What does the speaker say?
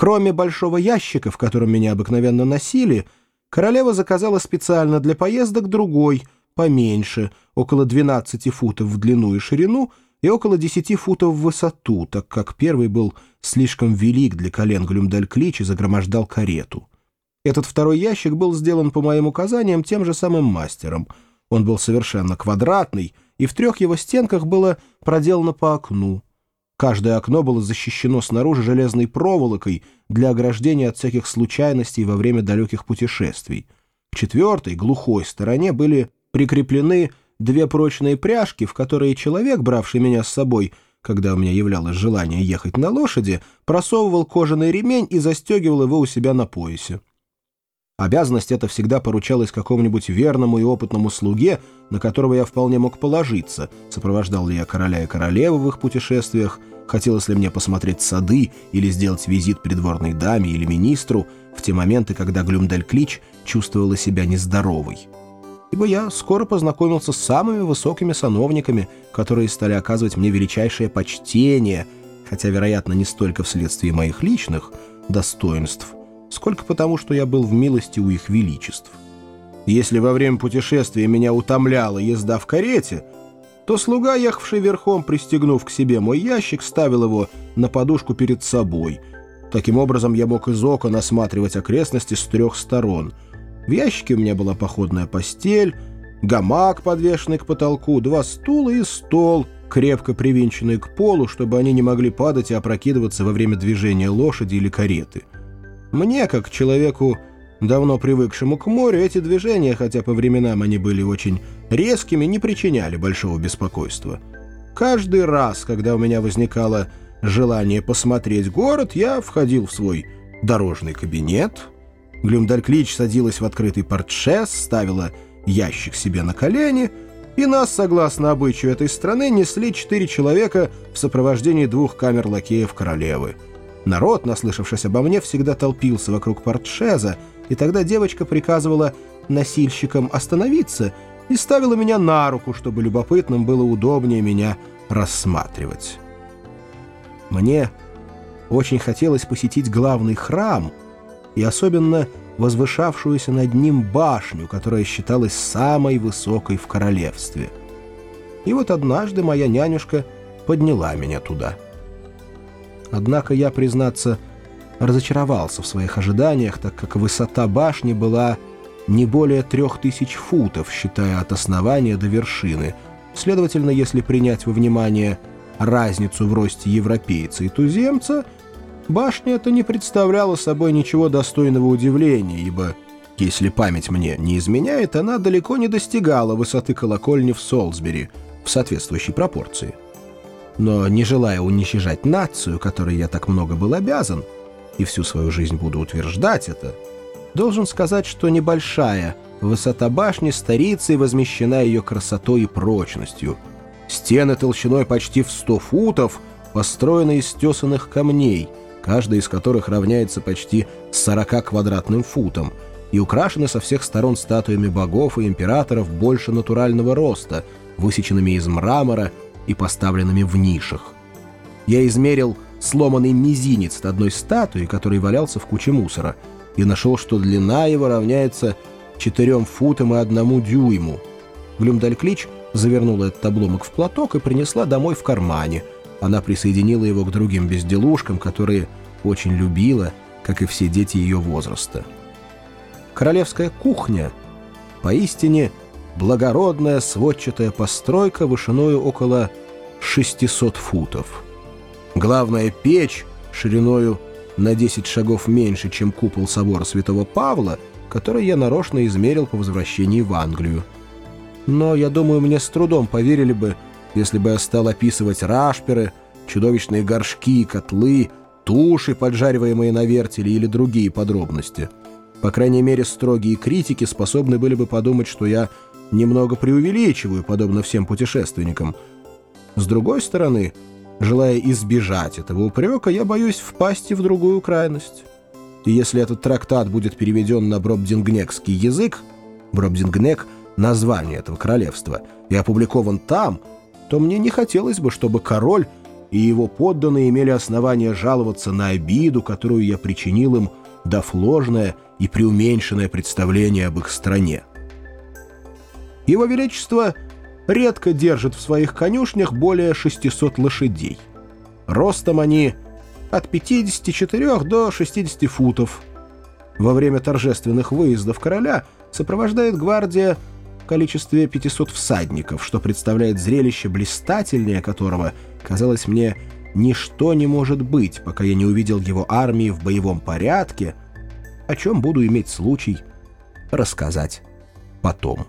Кроме большого ящика, в котором меня обыкновенно носили, королева заказала специально для поездок другой, поменьше, около 12 футов в длину и ширину и около 10 футов в высоту, так как первый был слишком велик для колен Глюмдаль-Клич и загромождал карету. Этот второй ящик был сделан по моим указаниям тем же самым мастером. Он был совершенно квадратный, и в трех его стенках было проделано по окну. Каждое окно было защищено снаружи железной проволокой для ограждения от всяких случайностей во время далеких путешествий. К четвертой, глухой стороне были прикреплены две прочные пряжки, в которые человек, бравший меня с собой, когда у меня являлось желание ехать на лошади, просовывал кожаный ремень и застегивал его у себя на поясе. Обязанность эта всегда поручалась какому-нибудь верному и опытному слуге, на которого я вполне мог положиться, сопровождал ли я короля и королеву в их путешествиях, хотелось ли мне посмотреть сады или сделать визит придворной даме или министру в те моменты, когда Глюмдель-Клич чувствовала себя нездоровой. Ибо я скоро познакомился с самыми высокими сановниками, которые стали оказывать мне величайшее почтение, хотя, вероятно, не столько вследствие моих личных достоинств, сколько потому, что я был в милости у их величеств. Если во время путешествия меня утомляла езда в карете, то слуга, ехавший верхом, пристегнув к себе мой ящик, ставил его на подушку перед собой. Таким образом, я мог из окон осматривать окрестности с трех сторон. В ящике у меня была походная постель, гамак, подвешенный к потолку, два стула и стол, крепко привинченный к полу, чтобы они не могли падать и опрокидываться во время движения лошади или кареты. Мне, как человеку, давно привыкшему к морю, эти движения, хотя по временам они были очень резкими, не причиняли большого беспокойства. Каждый раз, когда у меня возникало желание посмотреть город, я входил в свой дорожный кабинет. Глюмдальклич садилась в открытый портшес, ставила ящик себе на колени, и нас, согласно обычаю этой страны, несли четыре человека в сопровождении двух камер лакеев королевы — Народ, наслышавшись обо мне, всегда толпился вокруг портшеза, и тогда девочка приказывала носильщикам остановиться и ставила меня на руку, чтобы любопытным было удобнее меня рассматривать. Мне очень хотелось посетить главный храм и особенно возвышавшуюся над ним башню, которая считалась самой высокой в королевстве. И вот однажды моя нянюшка подняла меня туда — Однако я, признаться, разочаровался в своих ожиданиях, так как высота башни была не более трех тысяч футов, считая от основания до вершины. Следовательно, если принять во внимание разницу в росте европейца и туземца, башня эта не представляла собой ничего достойного удивления, ибо, если память мне не изменяет, она далеко не достигала высоты колокольни в Солсбери в соответствующей пропорции. Но не желая уничижать нацию, которой я так много был обязан, и всю свою жизнь буду утверждать это, должен сказать, что небольшая высота башни старится и возмещена ее красотой и прочностью. Стены толщиной почти в 100 футов построены из тесанных камней, каждый из которых равняется почти 40 квадратным футам, и украшены со всех сторон статуями богов и императоров больше натурального роста, высеченными из мрамора и поставленными в нишах. Я измерил сломанный мизинец одной статуи, который валялся в куче мусора, и нашел, что длина его равняется четырем футам и одному дюйму. Глюмдальклич завернула этот обломок в платок и принесла домой в кармане. Она присоединила его к другим безделушкам, которые очень любила, как и все дети ее возраста. Королевская кухня поистине благородная сводчатая постройка вышиною около 600 футов. Главная печь шириною на 10 шагов меньше, чем купол собора святого Павла, который я нарочно измерил по возвращении в Англию. Но, я думаю, мне с трудом поверили бы, если бы я стал описывать рашперы, чудовищные горшки, котлы, туши, поджариваемые на вертеле или другие подробности. По крайней мере, строгие критики способны были бы подумать, что я немного преувеличиваю, подобно всем путешественникам. С другой стороны, желая избежать этого упрека, я боюсь впасть в другую крайность. И если этот трактат будет переведен на бробдингнекский язык, бробдингнек — название этого королевства, и опубликован там, то мне не хотелось бы, чтобы король и его подданные имели основания жаловаться на обиду, которую я причинил им, дав ложное и преуменьшенное представление об их стране. Его Величество редко держит в своих конюшнях более 600 лошадей. Ростом они от 54 до 60 футов. Во время торжественных выездов короля сопровождает гвардия в количестве 500 всадников, что представляет зрелище блистательнее которого, казалось мне, ничто не может быть, пока я не увидел его армии в боевом порядке, о чем буду иметь случай рассказать потом.